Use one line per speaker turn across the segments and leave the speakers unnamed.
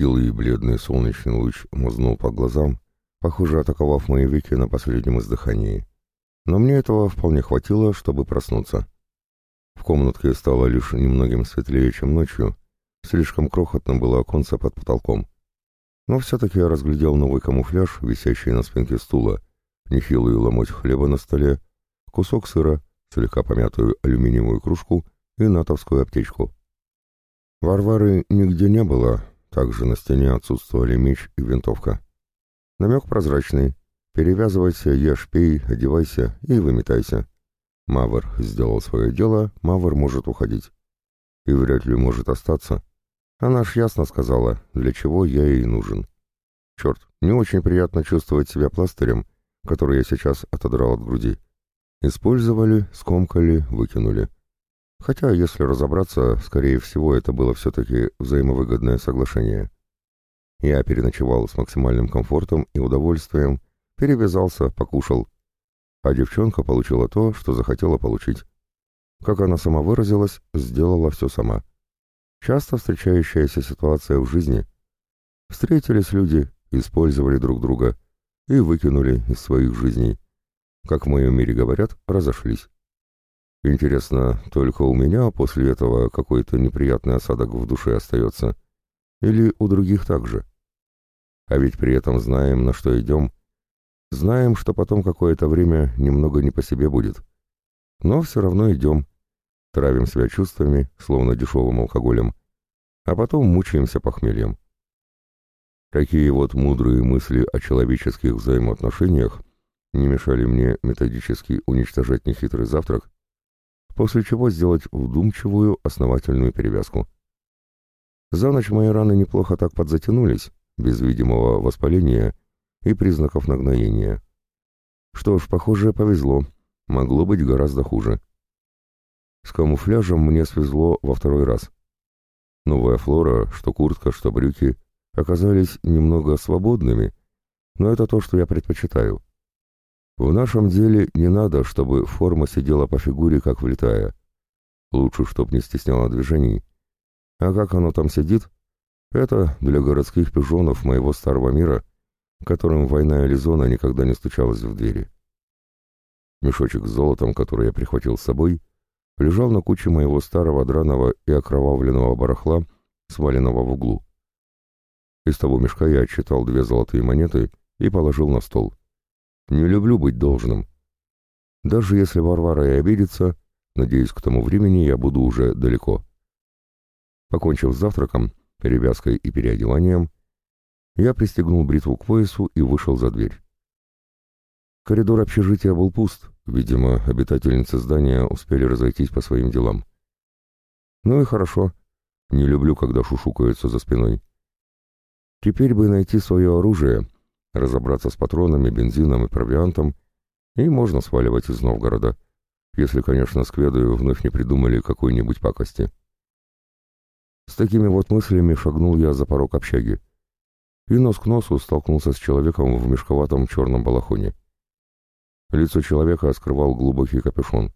Нехилый и бледный солнечный луч мазнул по глазам, похоже, атаковав мои веки на последнем издыхании. Но мне этого вполне хватило, чтобы проснуться. В комнатке стало лишь немногим светлее, чем ночью, слишком крохотно было оконце под потолком. Но все-таки я разглядел новый камуфляж, висящий на спинке стула, нехилую ломоть хлеба на столе, кусок сыра, слегка помятую алюминиевую кружку и натовскую аптечку. Варвары нигде не было, также на стене отсутствовали меч и винтовка. Намек прозрачный. Перевязывайся, ешь, пей, одевайся и выметайся. Мавр сделал свое дело, Мавр может уходить. И вряд ли может остаться. Она ж ясно сказала, для чего я ей нужен. Черт, не очень приятно чувствовать себя пластырем, который я сейчас отодрал от груди. Использовали, скомкали, выкинули. Хотя, если разобраться, скорее всего, это было все-таки взаимовыгодное соглашение. Я переночевал с максимальным комфортом и удовольствием, перевязался, покушал. А девчонка получила то, что захотела получить. Как она сама выразилась, сделала все сама. Часто встречающаяся ситуация в жизни. Встретились люди, использовали друг друга и выкинули из своих жизней. Как в моем мире говорят, разошлись. Интересно, только у меня после этого какой-то неприятный осадок в душе остается? Или у других также? А ведь при этом знаем, на что идем. Знаем, что потом какое-то время немного не по себе будет. Но все равно идем. Травим себя чувствами, словно дешевым алкоголем. А потом мучаемся похмельем. Такие вот мудрые мысли о человеческих взаимоотношениях не мешали мне методически уничтожать нехитрый завтрак после чего сделать вдумчивую основательную перевязку. За ночь мои раны неплохо так подзатянулись, без видимого воспаления и признаков нагноения. Что ж, похоже, повезло, могло быть гораздо хуже. С камуфляжем мне свезло во второй раз. Новая флора, что куртка, что брюки, оказались немного свободными, но это то, что я предпочитаю. В нашем деле не надо, чтобы форма сидела по фигуре, как влетая. Лучше, чтоб не стесняло движений. А как оно там сидит, это для городских пижонов моего старого мира, которым война или зона никогда не стучалась в двери. Мешочек с золотом, который я прихватил с собой, лежал на куче моего старого драного и окровавленного барахла, сваленного в углу. Из того мешка я отчитал две золотые монеты и положил на стол. Не люблю быть должным. Даже если Варвара и обидится, надеюсь, к тому времени я буду уже далеко. Покончив с завтраком, перевязкой и переодеванием, я пристегнул бритву к поясу и вышел за дверь. Коридор общежития был пуст, видимо, обитательницы здания успели разойтись по своим делам. Ну и хорошо, не люблю, когда шушукаются за спиной. Теперь бы найти свое оружие разобраться с патронами, бензином и провиантом, и можно сваливать из Новгорода, если, конечно, скведы вновь не придумали какой-нибудь пакости. С такими вот мыслями шагнул я за порог общаги и нос к носу столкнулся с человеком в мешковатом черном балахоне. Лицо человека скрывал глубокий капюшон.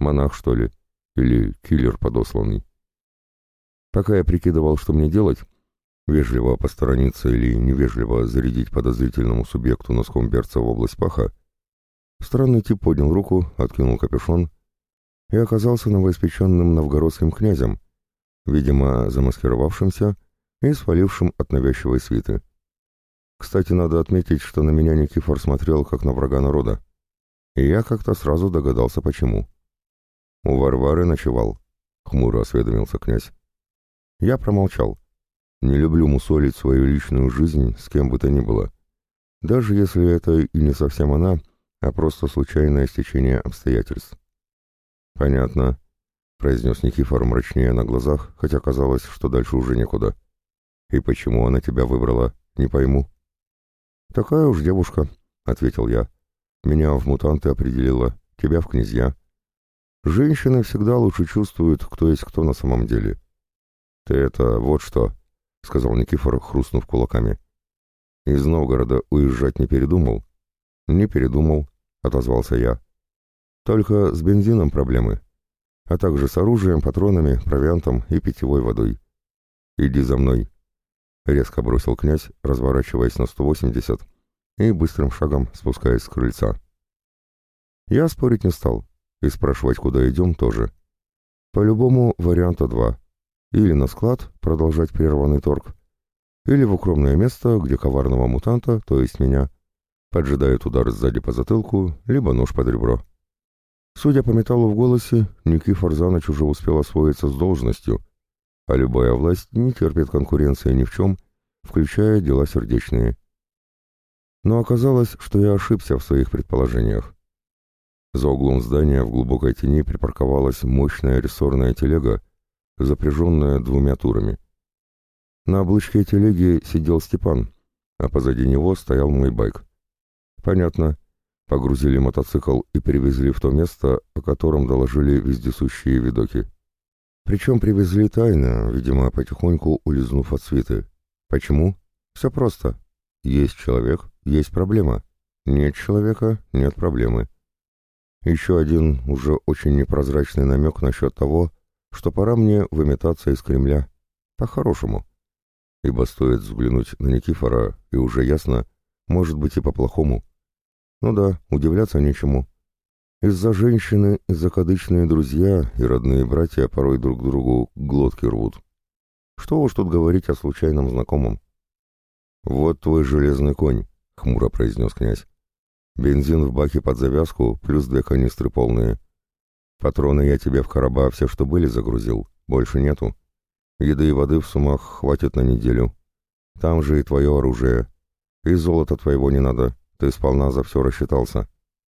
Монах, что ли? Или киллер подосланный? Пока я прикидывал, что мне делать, вежливо посторониться или невежливо зарядить подозрительному субъекту носком берца в область паха, странный тип поднял руку, откинул капюшон и оказался новоиспеченным новгородским князем, видимо, замаскировавшимся и свалившим от навязчивой свиты. Кстати, надо отметить, что на меня Никифор смотрел как на врага народа, и я как-то сразу догадался, почему. «У Варвары ночевал», — хмуро осведомился князь. Я промолчал. Не люблю мусолить свою личную жизнь с кем бы то ни было. Даже если это и не совсем она, а просто случайное стечение обстоятельств. «Понятно», — произнес Никифор мрачнее на глазах, хотя казалось, что дальше уже некуда. «И почему она тебя выбрала, не пойму». «Такая уж девушка», — ответил я. «Меня в мутанты определила, тебя в князья. Женщины всегда лучше чувствуют, кто есть кто на самом деле». «Ты это вот что», — сказал Никифор, хрустнув кулаками. «Из Новгорода уезжать не передумал?» «Не передумал», — отозвался я. «Только с бензином проблемы, а также с оружием, патронами, провиантом и питьевой водой. Иди за мной». — резко бросил князь, разворачиваясь на 180 и быстрым шагом спускаясь с крыльца. Я спорить не стал, и спрашивать, куда идем, тоже. По-любому варианта два. Или на склад продолжать прерванный торг, или в укромное место, где коварного мутанта, то есть меня, поджидает удар сзади по затылку, либо нож под ребро. Судя по металлу в голосе, Никифор Заныч уже успел освоиться с должностью, а любая власть не терпит конкуренции ни в чем, включая дела сердечные. Но оказалось, что я ошибся в своих предположениях. За углом здания в глубокой тени припарковалась мощная рессорная телега, запряженная двумя турами. На облучке телеги сидел Степан, а позади него стоял мой байк. Понятно. Погрузили мотоцикл и привезли в то место, о котором доложили вездесущие видоки. Причем привезли тайно, видимо, потихоньку улизнув от свиты. Почему? Все просто. Есть человек, есть проблема. Нет человека, нет проблемы. Еще один уже очень непрозрачный намек насчет того, что пора мне выметаться из Кремля. По-хорошему. Ибо стоит взглянуть на Никифора, и уже ясно, может быть и по-плохому. Ну да, удивляться нечему. Из-за женщины закадычные друзья и родные братья порой друг другу глотки рвут. Что уж тут говорить о случайном знакомом. «Вот твой железный конь», — хмуро произнес князь. «Бензин в баке под завязку, плюс две канистры полные. Патроны я тебе в короба все, что были, загрузил. Больше нету. Еды и воды в сумах хватит на неделю. Там же и твое оружие. И золота твоего не надо. Ты сполна за все рассчитался.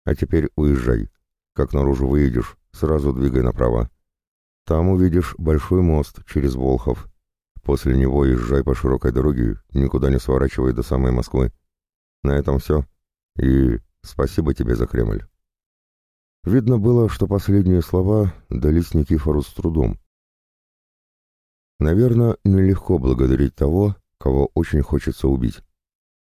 А теперь уезжай. Как наружу выйдешь, сразу двигай направо. Там увидишь большой мост через Волхов. После него езжай по широкой дороге, никуда не сворачивай до самой Москвы. На этом все. И спасибо тебе за Кремль. Видно было, что последние слова дались Никифору с трудом. Наверное, нелегко благодарить того, кого очень хочется убить.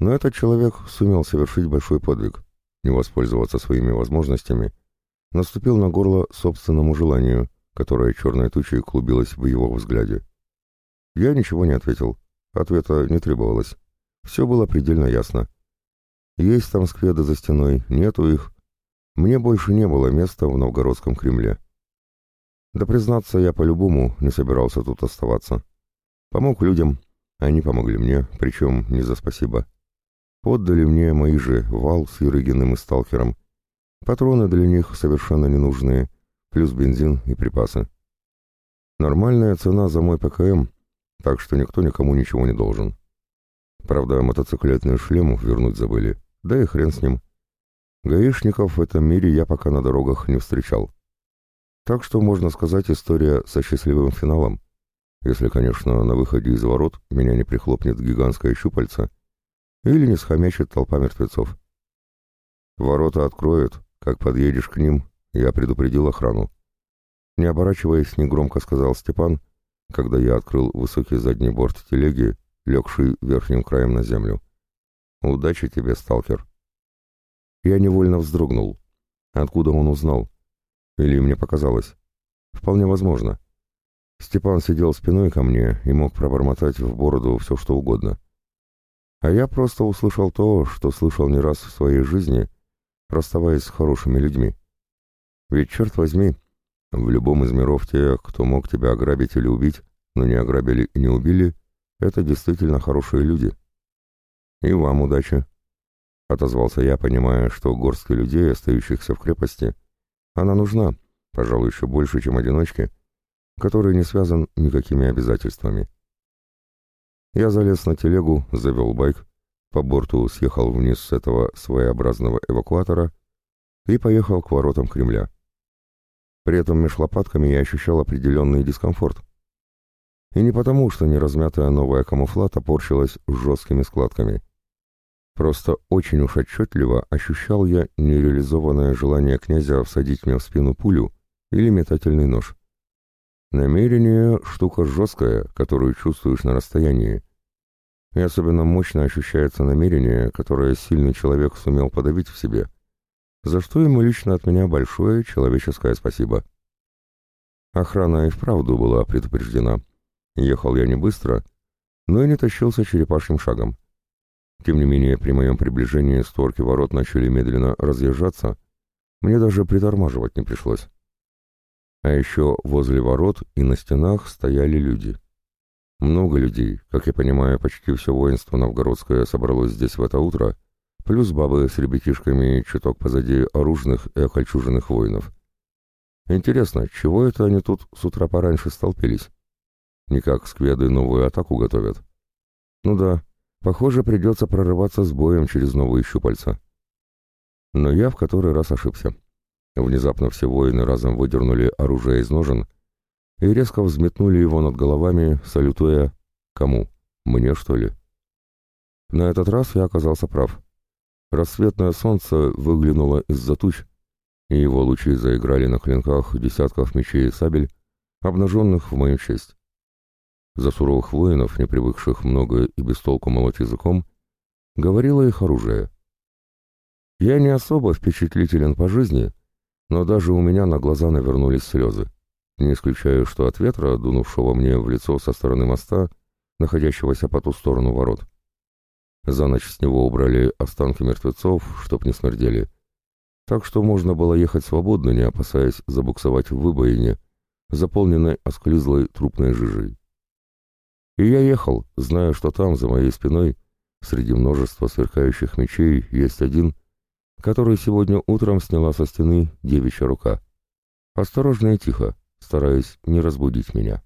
Но этот человек сумел совершить большой подвиг, не воспользоваться своими возможностями, наступил на горло собственному желанию, которое черной тучей клубилось в его взгляде. Я ничего не ответил, ответа не требовалось. Все было предельно ясно. Есть там скведы за стеной, нету их. Мне больше не было места в Новгородском Кремле. Да признаться, я по-любому не собирался тут оставаться. Помог людям, они помогли мне, причем не за спасибо. Отдали мне мои же вал с Ерыгиным и сталкером. Патроны для них совершенно ненужные, плюс бензин и припасы. Нормальная цена за мой ПКМ, так что никто никому ничего не должен. Правда, мотоциклетный шлем вернуть забыли, да и хрен с ним. Гаишников в этом мире я пока на дорогах не встречал. Так что, можно сказать, история со счастливым финалом. Если, конечно, на выходе из ворот меня не прихлопнет гигантское щупальце, или не схомячит толпа мертвецов. Ворота откроют, как подъедешь к ним, я предупредил охрану. Не оборачиваясь, негромко сказал Степан, когда я открыл высокий задний борт телеги, легший верхним краем на землю. «Удачи тебе, сталкер!» Я невольно вздрогнул. Откуда он узнал? Или мне показалось? Вполне возможно. Степан сидел спиной ко мне и мог пробормотать в бороду все, что угодно. А я просто услышал то, что слышал не раз в своей жизни, расставаясь с хорошими людьми. Ведь, черт возьми, в любом из миров те, кто мог тебя ограбить или убить, но не ограбили и не убили, это действительно хорошие люди. И вам удачи. Отозвался я, понимая, что горстке людей, остающихся в крепости, она нужна, пожалуй, еще больше, чем одиночке, который не связан никакими обязательствами. Я залез на телегу, завел байк, по борту съехал вниз с этого своеобразного эвакуатора и поехал к воротам Кремля. При этом меж лопатками я ощущал определенный дискомфорт. И не потому, что неразмятая новая камуфла топорщилась жесткими складками. Просто очень уж отчетливо ощущал я нереализованное желание князя всадить мне в спину пулю или метательный нож. Намерение — штука жесткая, которую чувствуешь на расстоянии. И особенно мощно ощущается намерение, которое сильный человек сумел подавить в себе, за что ему лично от меня большое человеческое спасибо. Охрана и вправду была предупреждена. Ехал я не быстро, но и не тащился черепашьим шагом. Тем не менее, при моем приближении створки ворот начали медленно разъезжаться, мне даже притормаживать не пришлось. А еще возле ворот и на стенах стояли люди. Много людей, как я понимаю, почти все воинство новгородское собралось здесь в это утро, плюс бабы с ребятишками чуток позади оружных и окольчуженных воинов. Интересно, чего это они тут с утра пораньше столпились? Никак скведы новую атаку готовят? Ну да, похоже, придется прорываться с боем через новые щупальца. Но я в который раз ошибся. Внезапно все воины разом выдернули оружие из ножен и резко взметнули его над головами, салютуя «Кому? Мне, что ли?» На этот раз я оказался прав. Рассветное солнце выглянуло из-за туч, и его лучи заиграли на клинках десятков мечей и сабель, обнаженных в мою честь. За суровых воинов, не привыкших много и без толку молоть языком, говорило их оружие. Я не особо впечатлителен по жизни, но даже у меня на глаза навернулись слезы. Не исключаю, что от ветра, дунувшего мне в лицо со стороны моста, находящегося по ту сторону ворот. За ночь с него убрали останки мертвецов, чтоб не смердели. Так что можно было ехать свободно, не опасаясь забуксовать в выбоине, заполненной осклизлой трупной жижей. И я ехал, зная, что там, за моей спиной, среди множества сверкающих мечей, есть один, который сегодня утром сняла со стены девичья рука. Осторожно и тихо, стараясь не разбудить меня.